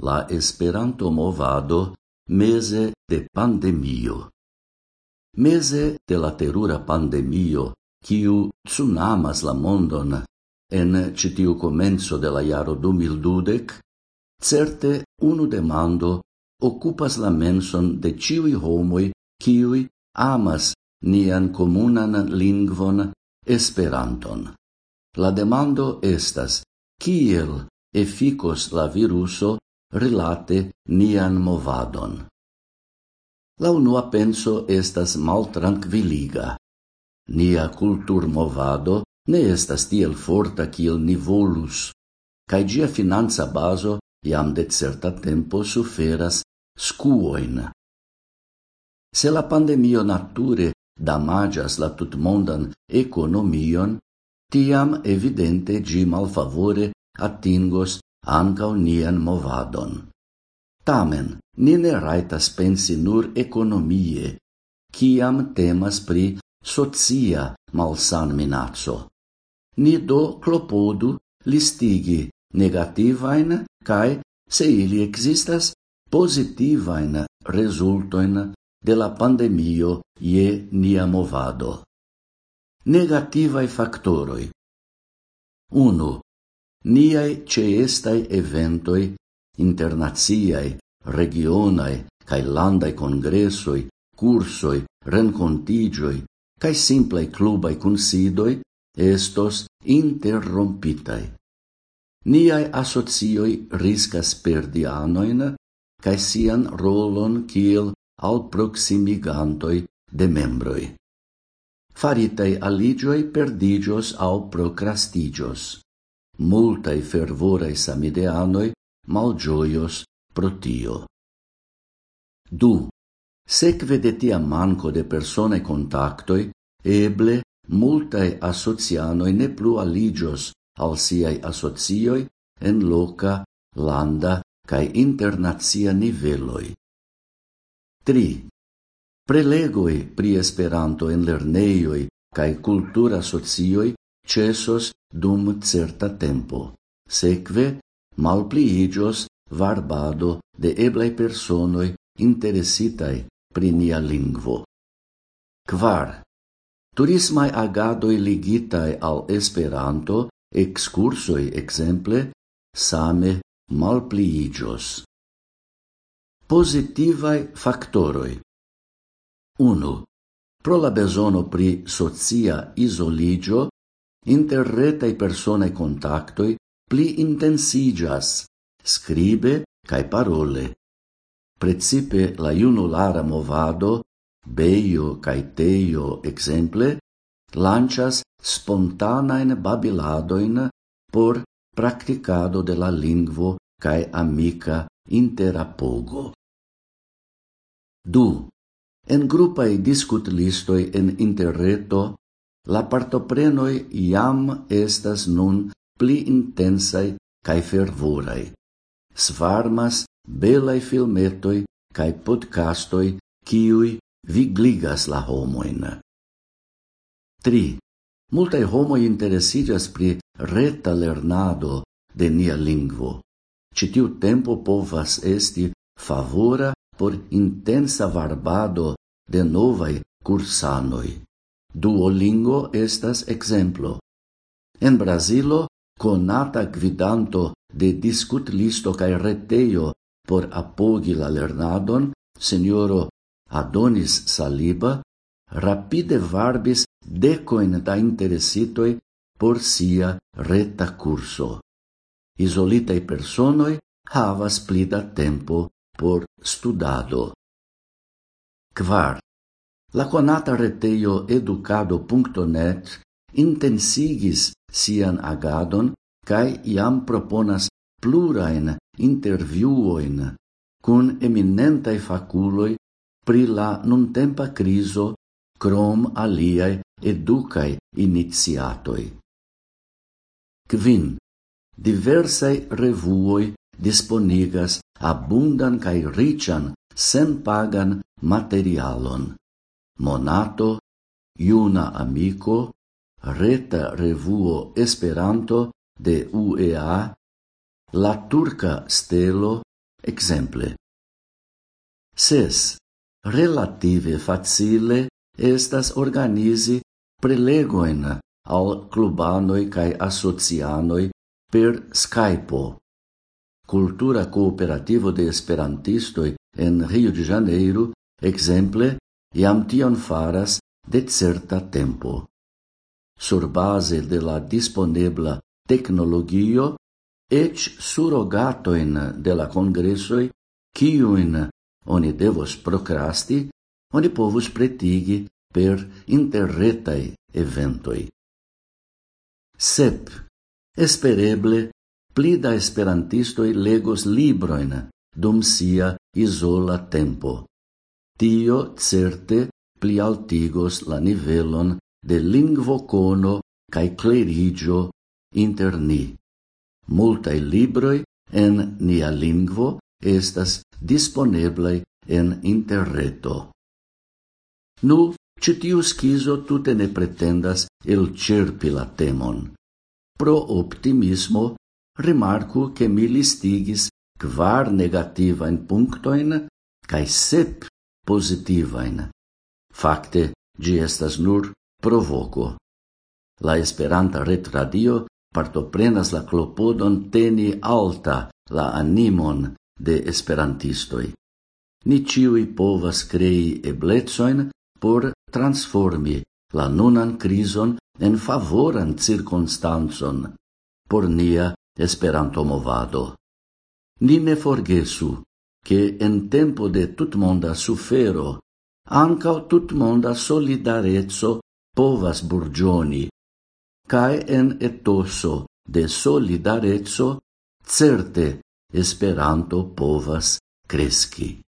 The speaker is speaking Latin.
la Esperanto-movado mese de pandemio. Mese de la terura pandemio, quiu tsunamas la mondon en citiu comenzo de la jaro 2020, certe unu demando occupas la menson de ciui homoi quiui amas nian comunan lingvon Esperanton. La demando estas, kiel efficos la viruso rilate nian movadon. La unua penso estas mal tranquilliga. Nia cultur movado ne estas tiel forta kiel ni volus, cae gia finanza baso iam de certa tempo suferas scuoin. Se la pandemio nature damagias la tutmondan economion, tiam evidente gi malfavore atingos ancau nian movadon. Tamen, ni ne raitas pensi nur economie, ciam temas pri socia malsan minaco. Ni do clopodu listigi negativain cae, se ili existas, positivain resultoin de la pandemio ie nia movado. Negativae factoroi 1 niai ceestai eventoi, internaziai, regionai, cae landai congressoi, cursoi, rencontigioi, cae simplai clubai considoi, estos interrompitai. Niai asocioi riscas perdi anoin, cae sian rolon kiel al proximigantoi de membroi. Faritei aligioi perdigios au procrastigios multae fervorae samideanoi malgioios pro tio. Du, secve de tia manco de persone contactoi, eble multae asocianoi ne plu aligios al siai asocioi en loca, landa cae internazia niveloi. 3. Prelegoi pri Esperanto en lerneioi cae cultura socioi cesos dum certa tempo. Seque, malpliigios varbado de eblai personoi interesitai pri nia lingvo. Kvar. Turismai agadoi ligitai al Esperanto, excursoi exemple, same malpliigios. Positivai factoroi 1. Pro la besono pri socia isoligio interretai personae contactoi pli intensigas, scribe cae parole. Precipe la iunulara movado, beio cae teio exemple, lancias spontanaen babiladoin por practicado de la lingvo cae amica interapogo. Du. En gruppae discut listoi en interreto la partoprenoi iam estas nun pli intensai cae fervoraj. Svarmas belai filmetoi cae podcastoi kiuj vigligas la homoin. 3. Multai homoi interesigas pri reta lernado de nia lingvo. Citiu tempo povas esti favora por intensa varbado de novai cursanoi. Duolingo estas exemplo. En Brasilo, conata gvidanto de discut listo cae reteio por apogi la lernadon, signoro Adonis Saliba, rapide varbis decoin da interesitoi por sia reta curso. Isolitei personoi havas plida tempo por studado. Quart. La conata reteio educado.net intensigis sian agadon cae iam proponas plurain interviuoin cun eminentai faculoi pri la nuntempa criso crom aliae educai iniziatoi. Quin, diversae revuoi disponigas abundan cae rician sen pagan materialon. Monato, iuna amico, Reta Revuo Esperanto de UEA, La Turca Stelo, exemple. Ses, relative facile estas organizi prelegoen al clubanoi cae asocianoi per Skype. Cultura Cooperativo de Esperantistoi en Rio de Janeiro, exemple, iam tion faras de certa tempo. Sur base de la disponebla tecnologio, ec surrogatoin de la congressoi, ciuin oni devos procrasti, oni povus pretigi per interretai eventoi. Sep, espereble, pli da esperantistoi legos libroin dum sia isola tempo tio certe pli altigos la nivelon de lingvo cono cae clerigio inter ni. Multae libroi en nia lingvo estas disponeblai en interreto. Nu, citiu schizo tute ne pretendas el cerpi la temon. Pro optimismo, rimarcu che mi listigis kvar negativain punctoin cae sep positivain. Fakte, gi estas nur provoco. La Esperanta retradio partoprenas la clopodon teni alta la animon de esperantistoi. Ni ciui povas crei eblezoin por transformi la nunan crison en favoran circunstanzon por nia esperanto movado. Ni ne forgesu che en tempo de tutmonda sufero ancao tutmonda solidarezzo povas burgioni, cae en etoso de solidarezzo certe Esperanto povas cresci.